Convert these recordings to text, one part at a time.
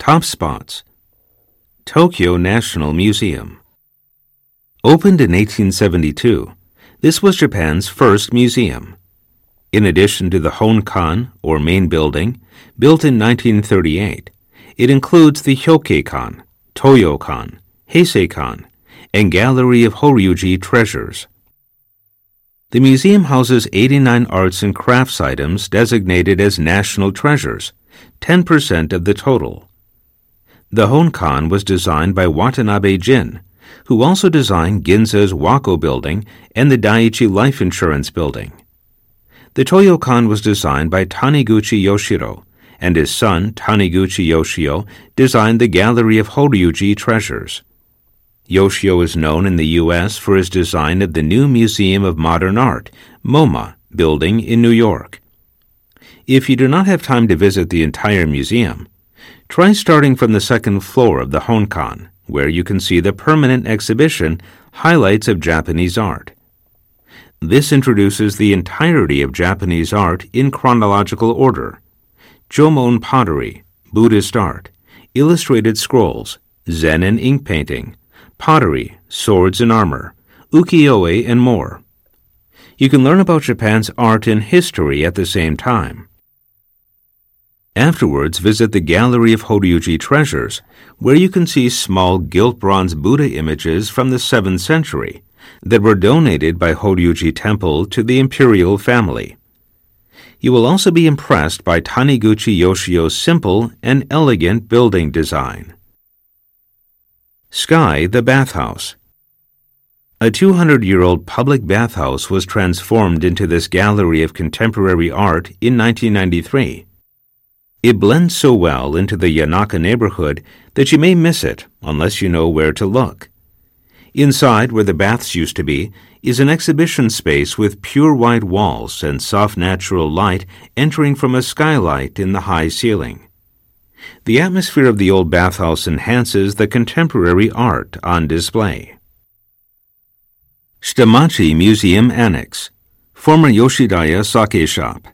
Top spots Tokyo National Museum. Opened in 1872, this was Japan's first museum. In addition to the Honkan, or main building, built in 1938, it includes the Hyokeikan, Toyokan, Heiseikan, and Gallery of Horyuji treasures. The museum houses 89 arts and crafts items designated as national treasures, 10% of the total. The Honkan was designed by Watanabe Jin, who also designed Ginza's Wako building and the Daiichi Life Insurance building. The Toyokan was designed by Taniguchi Yoshiro, and his son Taniguchi Yoshio designed the Gallery of Horyuji treasures. Yoshio is known in the U.S. for his design of the new Museum of Modern Art, MoMA, building in New York. If you do not have time to visit the entire museum, Try starting from the second floor of the Honkan, where you can see the permanent exhibition Highlights of Japanese Art. This introduces the entirety of Japanese art in chronological order Jomon pottery, Buddhist art, illustrated scrolls, Zen and ink painting, pottery, swords and armor, ukiyo-e, and more. You can learn about Japan's art and history at the same time. Afterwards, visit the Gallery of Horyuji Treasures, where you can see small gilt bronze Buddha images from the 7th century that were donated by Horyuji Temple to the imperial family. You will also be impressed by Taniguchi Yoshio's simple and elegant building design. SCAI the Bathhouse A 200 year old public bathhouse was transformed into this gallery of contemporary art in 1993. It blends so well into the Yanaka neighborhood that you may miss it unless you know where to look. Inside, where the baths used to be, is an exhibition space with pure white walls and soft natural light entering from a skylight in the high ceiling. The atmosphere of the old bathhouse enhances the contemporary art on display. Shitamachi Museum Annex, former Yoshidaya Sake Shop.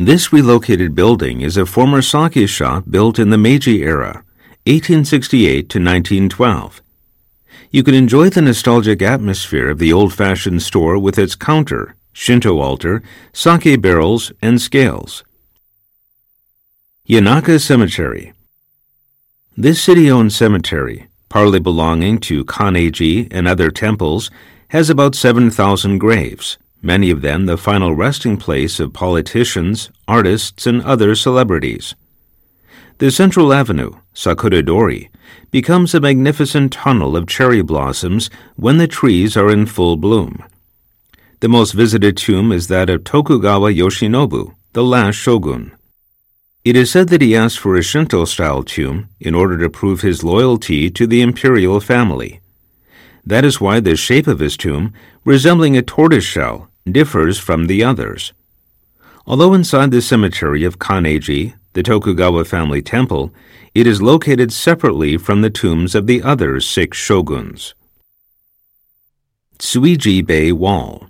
This relocated building is a former sake shop built in the Meiji era, 1868 to 1912. You can enjoy the nostalgic atmosphere of the old fashioned store with its counter, Shinto altar, sake barrels, and scales. Yanaka Cemetery This city owned cemetery, partly belonging to Kaneiji and other temples, has about 7,000 graves many of them the final resting place of politicians, artists, and other celebrities. The central avenue, Sakuradori, becomes a magnificent tunnel of cherry blossoms when the trees are in full bloom. The most visited tomb is that of Tokugawa Yoshinobu, the last shogun. It is said that he asked for a Shinto style tomb in order to prove his loyalty to the imperial family. That is why the shape of his tomb, resembling a tortoise shell, differs from the others. Although inside the cemetery of Kaneiji, the Tokugawa family temple, it is located separately from the tombs of the other six shoguns. Tsuijibei Wall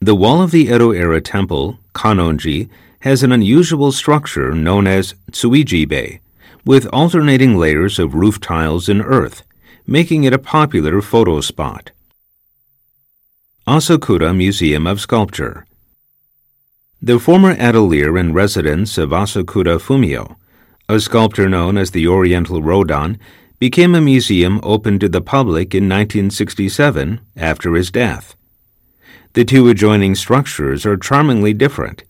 The wall of the Edo era temple, Kannonji, has an unusual structure known as Tsuijibei, with alternating layers of roof tiles and earth, making it a popular photo spot. Asakura Museum of Sculpture The former atelier and residence of Asakura Fumio, a sculptor known as the Oriental Rodin, became a museum open to the public in 1967 after his death. The two adjoining structures are charmingly different.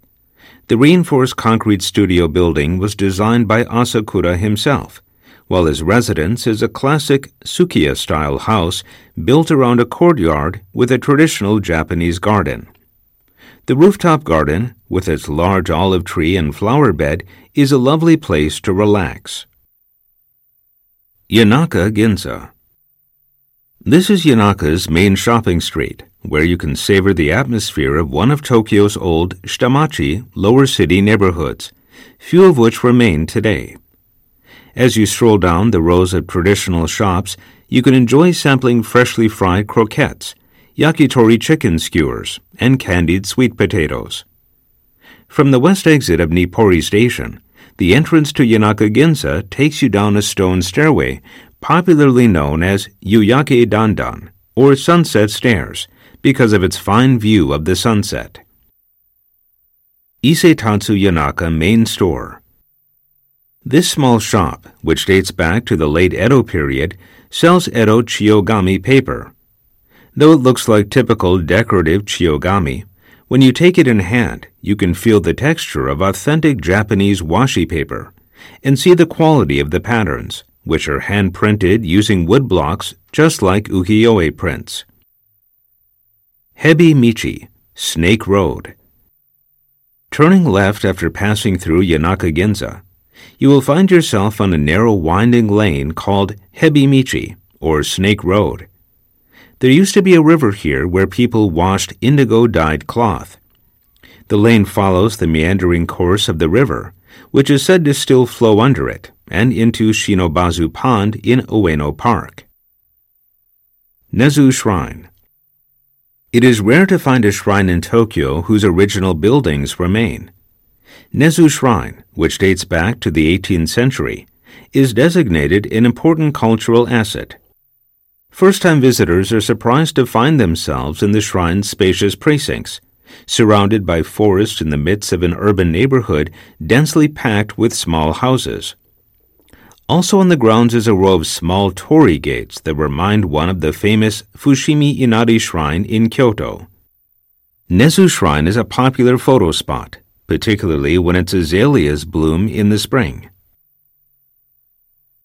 The reinforced concrete studio building was designed by Asakura himself while his residence is a classic Sukiya style house built around a courtyard with a traditional Japanese garden. The rooftop garden, with its large olive tree and flower bed, is a lovely place to relax. Yanaka Ginza This is Yanaka's main shopping street, where you can savor the atmosphere of one of Tokyo's old Shitamachi lower city neighborhoods, few of which remain today. As you stroll down the rows of traditional shops, you can enjoy sampling freshly fried croquettes, yakitori chicken skewers, and candied sweet potatoes. From the west exit of Nippori Station, the entrance to Yanaka Ginza takes you down a stone stairway, popularly known as Yuyake Dandan, or Sunset Stairs, because of its fine view of the sunset. Isetatsu Yanaka Main Store This small shop, which dates back to the late Edo period, sells Edo Chiyogami paper. Though it looks like typical decorative Chiyogami, when you take it in hand, you can feel the texture of authentic Japanese washi paper and see the quality of the patterns, which are hand printed using wood blocks just like ukiyo-e prints. Hebi Michi, Snake Road. Turning left after passing through Yanaka Ginza, you will find yourself on a narrow winding lane called Hebi Michi, or Snake Road. There used to be a river here where people washed indigo dyed cloth. The lane follows the meandering course of the river, which is said to still flow under it and into Shinobazu Pond in Ueno Park. Nezu Shrine It is rare to find a shrine in Tokyo whose original buildings remain. Nezu Shrine, which dates back to the 18th century, is designated an important cultural asset. First time visitors are surprised to find themselves in the shrine's spacious precincts, surrounded by forest in the midst of an urban neighborhood densely packed with small houses. Also on the grounds is a row of small torii gates that remind one of the famous Fushimi Inari Shrine in Kyoto. Nezu Shrine is a popular photo spot, particularly when its azaleas bloom in the spring.